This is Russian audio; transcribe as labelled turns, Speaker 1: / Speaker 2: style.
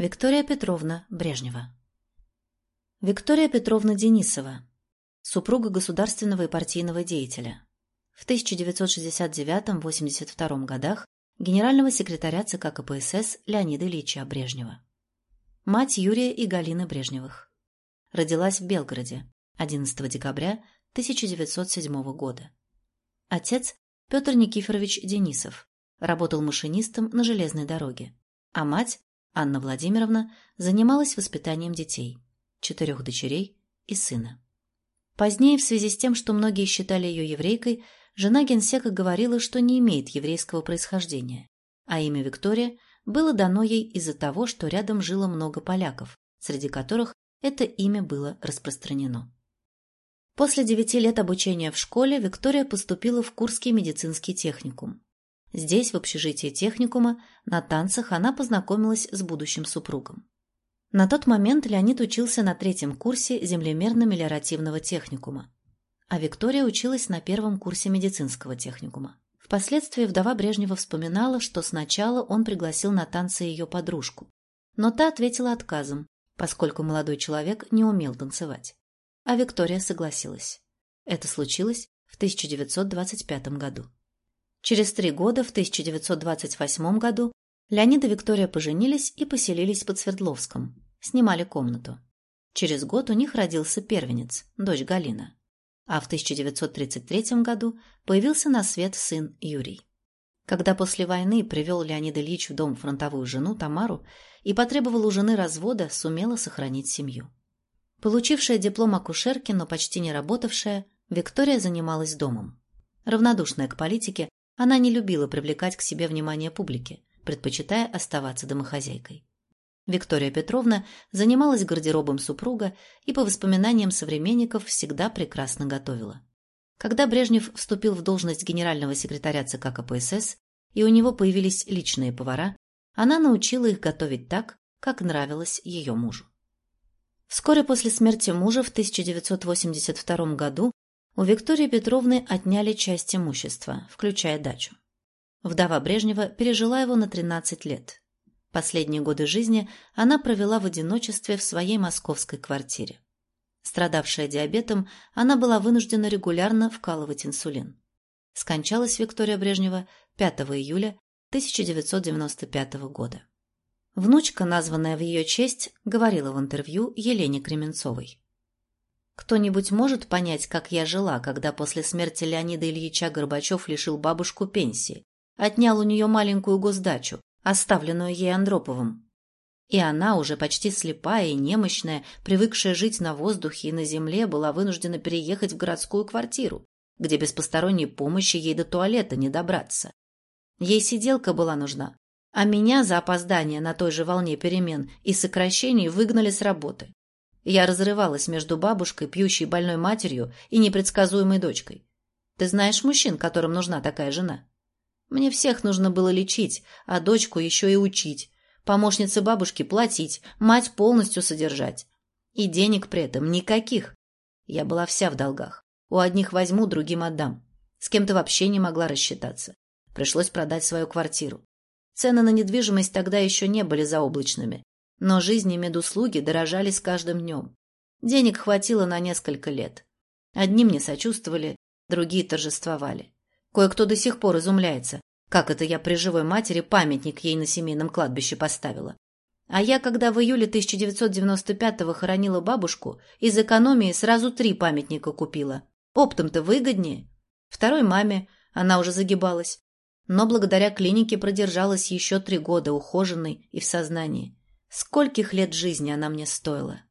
Speaker 1: Виктория Петровна Брежнева. Виктория Петровна Денисова. Супруга государственного и партийного деятеля. В 1969-82 годах генерального секретаря ЦК КПСС Леонида Ильича Брежнева. Мать Юрия и Галины Брежневых. Родилась в Белгороде 11 декабря 1907 года. Отец Петр Никифорович Денисов работал машинистом на железной дороге, а мать Анна Владимировна занималась воспитанием детей, четырех дочерей и сына. Позднее, в связи с тем, что многие считали ее еврейкой, жена генсека говорила, что не имеет еврейского происхождения, а имя Виктория было дано ей из-за того, что рядом жило много поляков, среди которых это имя было распространено. После девяти лет обучения в школе Виктория поступила в Курский медицинский техникум. Здесь, в общежитии техникума, на танцах она познакомилась с будущим супругом. На тот момент Леонид учился на третьем курсе землемерно-мелиоративного техникума, а Виктория училась на первом курсе медицинского техникума. Впоследствии вдова Брежнева вспоминала, что сначала он пригласил на танцы ее подружку, но та ответила отказом, поскольку молодой человек не умел танцевать. А Виктория согласилась. Это случилось в 1925 году. Через три года, в 1928 году, Леонид и Виктория поженились и поселились под Свердловском, снимали комнату. Через год у них родился первенец, дочь Галина. А в 1933 году появился на свет сын Юрий. Когда после войны привел Леонид Ильич в дом фронтовую жену Тамару и потребовал у жены развода, сумела сохранить семью. Получившая диплом акушерки, но почти не работавшая, Виктория занималась домом. Равнодушная к политике, она не любила привлекать к себе внимание публики, предпочитая оставаться домохозяйкой. Виктория Петровна занималась гардеробом супруга и, по воспоминаниям современников, всегда прекрасно готовила. Когда Брежнев вступил в должность генерального секретаря ЦК КПСС, и у него появились личные повара, она научила их готовить так, как нравилось ее мужу. Вскоре после смерти мужа в 1982 году у Виктории Петровны отняли часть имущества, включая дачу. Вдова Брежнева пережила его на 13 лет. Последние годы жизни она провела в одиночестве в своей московской квартире. Страдавшая диабетом, она была вынуждена регулярно вкалывать инсулин. Скончалась Виктория Брежнева 5 июля 1995 года. Внучка, названная в ее честь, говорила в интервью Елене Кременцовой. Кто-нибудь может понять, как я жила, когда после смерти Леонида Ильича Горбачев лишил бабушку пенсии, отнял у нее маленькую госдачу, оставленную ей Андроповым? И она, уже почти слепая и немощная, привыкшая жить на воздухе и на земле, была вынуждена переехать в городскую квартиру, где без посторонней помощи ей до туалета не добраться. Ей сиделка была нужна, а меня за опоздание на той же волне перемен и сокращений выгнали с работы. Я разрывалась между бабушкой, пьющей больной матерью и непредсказуемой дочкой. Ты знаешь мужчин, которым нужна такая жена? Мне всех нужно было лечить, а дочку еще и учить. Помощнице бабушки платить, мать полностью содержать. И денег при этом никаких. Я была вся в долгах. У одних возьму, другим отдам. С кем-то вообще не могла рассчитаться. Пришлось продать свою квартиру. Цены на недвижимость тогда еще не были заоблачными. Но жизни медуслуги дорожали с каждым днем. Денег хватило на несколько лет. Одни мне сочувствовали, другие торжествовали. Кое-кто до сих пор изумляется, как это я при живой матери памятник ей на семейном кладбище поставила. А я, когда в июле 1995-го хоронила бабушку, из экономии сразу три памятника купила. Оптом-то выгоднее. Второй маме, она уже загибалась. Но благодаря клинике продержалась еще три года ухоженной и в сознании. Скольких лет жизни она мне стоила?